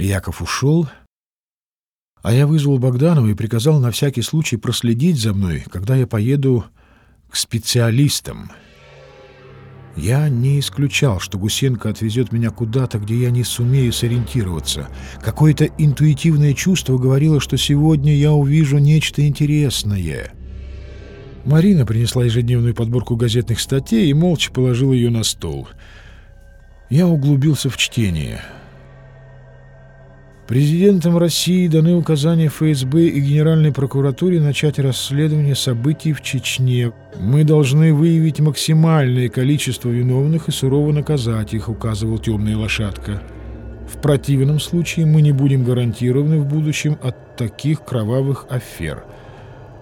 Яков ушел, а я вызвал Богданова и приказал на всякий случай проследить за мной, когда я поеду к специалистам. Я не исключал, что Гусенко отвезет меня куда-то, где я не сумею сориентироваться. Какое-то интуитивное чувство говорило, что сегодня я увижу нечто интересное. Марина принесла ежедневную подборку газетных статей и молча положила ее на стол. Я углубился в чтение — Президентом России даны указания ФСБ и Генеральной прокуратуре начать расследование событий в Чечне. Мы должны выявить максимальное количество виновных и сурово наказать их, указывал темная лошадка. В противном случае мы не будем гарантированы в будущем от таких кровавых афер.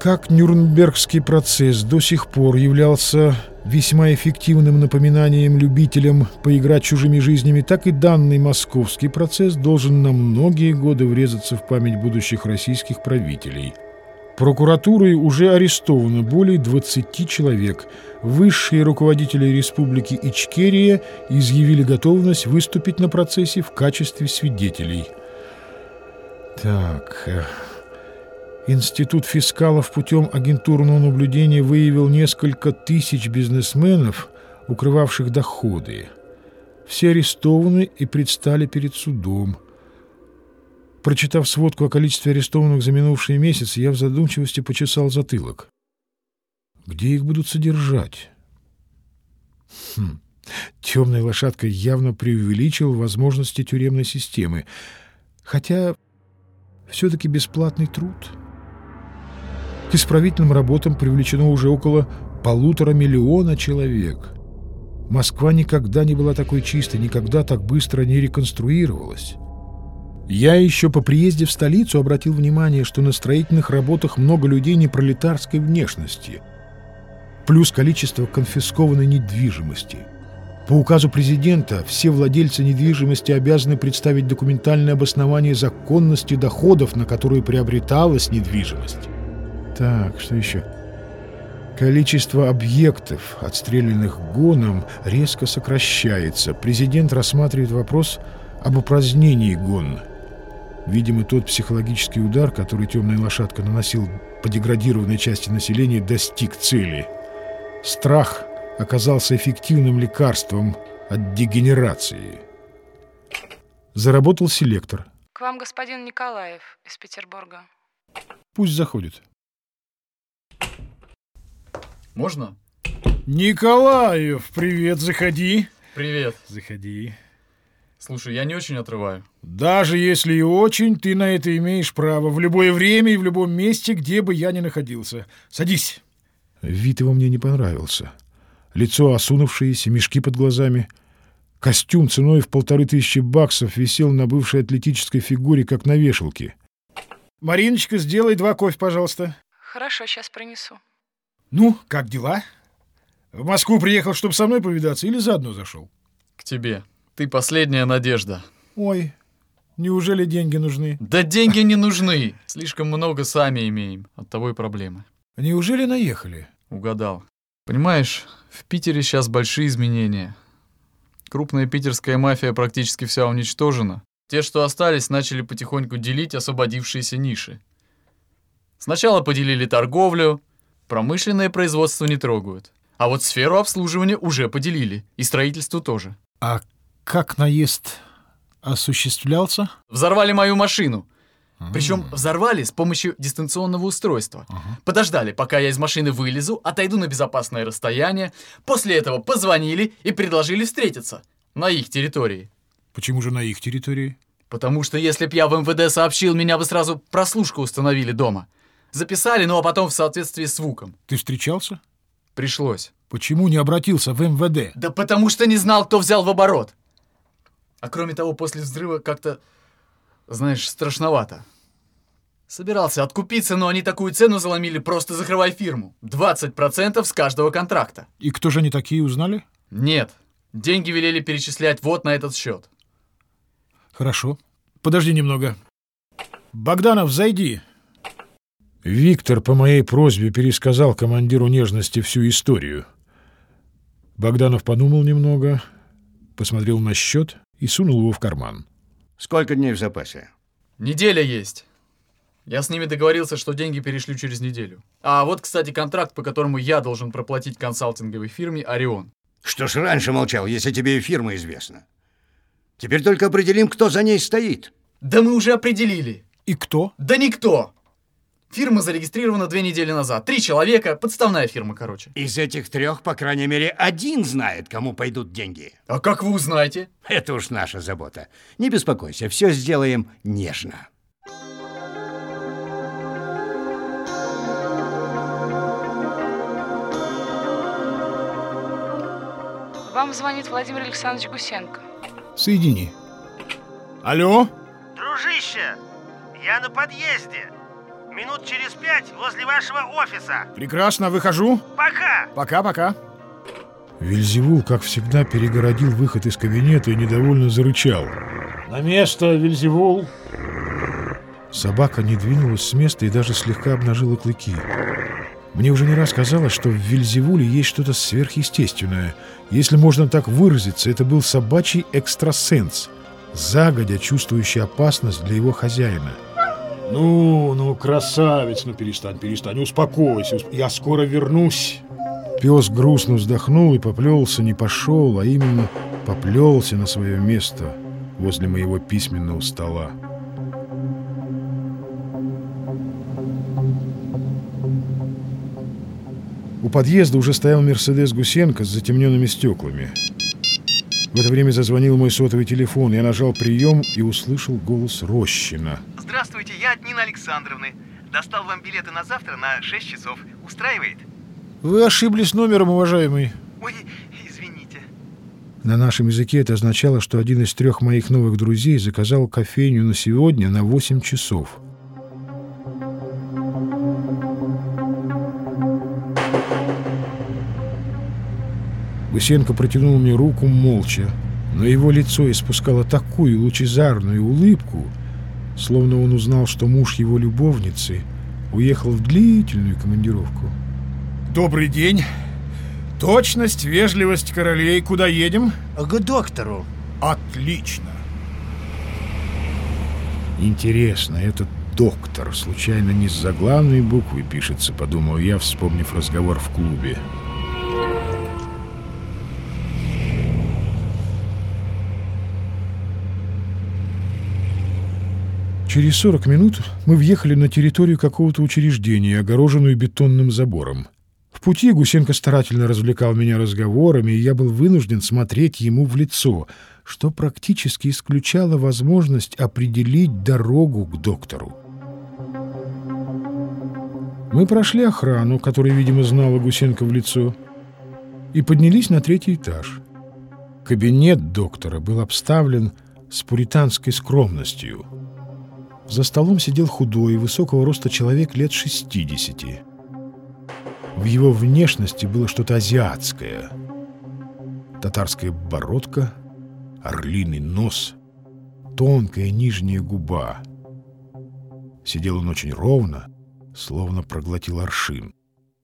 Как Нюрнбергский процесс до сих пор являлся весьма эффективным напоминанием любителям поиграть чужими жизнями, так и данный московский процесс должен на многие годы врезаться в память будущих российских правителей. Прокуратурой уже арестовано более 20 человек. Высшие руководители республики Ичкерия изъявили готовность выступить на процессе в качестве свидетелей. Так... Институт фискалов путем агентурного наблюдения выявил несколько тысяч бизнесменов, укрывавших доходы. Все арестованы и предстали перед судом. Прочитав сводку о количестве арестованных за минувшие месяцы, я в задумчивости почесал затылок. Где их будут содержать? Хм. Темная лошадка явно преувеличил возможности тюремной системы. Хотя все-таки бесплатный труд — к исправительным работам привлечено уже около полутора миллиона человек. Москва никогда не была такой чистой, никогда так быстро не реконструировалась. Я еще по приезде в столицу обратил внимание, что на строительных работах много людей непролетарской внешности, плюс количество конфискованной недвижимости. По указу президента все владельцы недвижимости обязаны представить документальное обоснование законности доходов, на которые приобреталась недвижимость. Так, что еще? Количество объектов, отстрелянных гоном, резко сокращается. Президент рассматривает вопрос об упразднении гон. Видимо, тот психологический удар, который темная лошадка наносил по деградированной части населения, достиг цели. Страх оказался эффективным лекарством от дегенерации. Заработал селектор. К вам господин Николаев из Петербурга. Пусть заходит. Можно? Николаев, привет, заходи. Привет. Заходи. Слушай, я не очень отрываю. Даже если и очень, ты на это имеешь право. В любое время и в любом месте, где бы я ни находился. Садись. Вид его мне не понравился. Лицо осунувшееся, мешки под глазами. Костюм ценой в полторы тысячи баксов висел на бывшей атлетической фигуре, как на вешалке. «Мариночка, сделай два кофе, пожалуйста». «Хорошо, сейчас принесу». Ну, как дела? В Москву приехал, чтобы со мной повидаться, или заодно зашел? К тебе. Ты последняя надежда. Ой, неужели деньги нужны? Да деньги не нужны. Слишком много сами имеем. От того и проблемы. Неужели наехали? Угадал. Понимаешь, в Питере сейчас большие изменения. Крупная питерская мафия практически вся уничтожена. Те, что остались, начали потихоньку делить освободившиеся ниши. Сначала поделили торговлю, Промышленное производство не трогают. А вот сферу обслуживания уже поделили. И строительство тоже. А как наезд осуществлялся? Взорвали мою машину. А-а-а. Причем взорвали с помощью дистанционного устройства. Ага. Подождали, пока я из машины вылезу, отойду на безопасное расстояние. После этого позвонили и предложили встретиться. На их территории. Почему же на их территории? Потому что если б я в МВД сообщил, меня бы сразу прослушку установили дома. Записали, ну а потом в соответствии с ВУКом. Ты встречался? Пришлось. Почему не обратился в МВД? Да потому что не знал, кто взял в оборот. А кроме того, после взрыва как-то, знаешь, страшновато. Собирался откупиться, но они такую цену заломили, просто закрывай фирму. 20% с каждого контракта. И кто же они такие, узнали? Нет. Деньги велели перечислять вот на этот счет. Хорошо. Подожди немного. Богданов, зайди. Виктор по моей просьбе пересказал командиру нежности всю историю. Богданов подумал немного, посмотрел на счет и сунул его в карман. Сколько дней в запасе? Неделя есть. Я с ними договорился, что деньги перешлю через неделю. А вот, кстати, контракт, по которому я должен проплатить консалтинговой фирме «Орион». Что ж раньше молчал, если тебе и фирма известна? Теперь только определим, кто за ней стоит. Да мы уже определили. И кто? Да никто. Фирма зарегистрирована две недели назад. Три человека, подставная фирма, короче. Из этих трех, по крайней мере, один знает, кому пойдут деньги. А как вы узнаете? Это уж наша забота. Не беспокойся, все сделаем нежно. Вам звонит Владимир Александрович Гусенко. Соедини. Алло? Дружище, я на подъезде. Минут через пять возле вашего офиса. Прекрасно, выхожу. Пока. Пока-пока. Вильзевул, как всегда, перегородил выход из кабинета и недовольно зарычал. «На место, Вильзевул!» Собака не двинулась с места и даже слегка обнажила клыки. Мне уже не раз казалось, что в Вильзевуле есть что-то сверхъестественное. Если можно так выразиться, это был собачий экстрасенс, загодя чувствующий опасность для его хозяина. «Ну, ну, красавец, ну перестань, перестань, успокойся, усп... я скоро вернусь». Пес грустно вздохнул и поплелся, не пошел, а именно поплелся на свое место возле моего письменного стола. У подъезда уже стоял Мерседес Гусенко с затемненными стеклами. В это время зазвонил мой сотовый телефон. Я нажал прием и услышал голос Рощина. Здравствуйте, я от Нины Александровны. Достал вам билеты на завтра на 6 часов. Устраивает? Вы ошиблись номером, уважаемый. Ой, извините. На нашем языке это означало, что один из трех моих новых друзей заказал кофейню на сегодня на 8 часов. Гусенко протянул мне руку молча, но его лицо испускало такую лучезарную улыбку, словно он узнал, что муж его любовницы уехал в длительную командировку. «Добрый день! Точность, вежливость королей. Куда едем?» К доктору. «Отлично!» «Интересно, этот доктор случайно не с заглавной буквы пишется?» — подумал я, вспомнив разговор в клубе. Через 40 минут мы въехали на территорию какого-то учреждения, огороженную бетонным забором. В пути Гусенко старательно развлекал меня разговорами, и я был вынужден смотреть ему в лицо, что практически исключало возможность определить дорогу к доктору. Мы прошли охрану, которая, видимо, знала Гусенко в лицо, и поднялись на третий этаж. Кабинет доктора был обставлен с пуританской скромностью — за столом сидел худой, высокого роста человек лет 60. В его внешности было что-то азиатское. Татарская бородка, орлиный нос, тонкая нижняя губа. Сидел он очень ровно, словно проглотил аршин.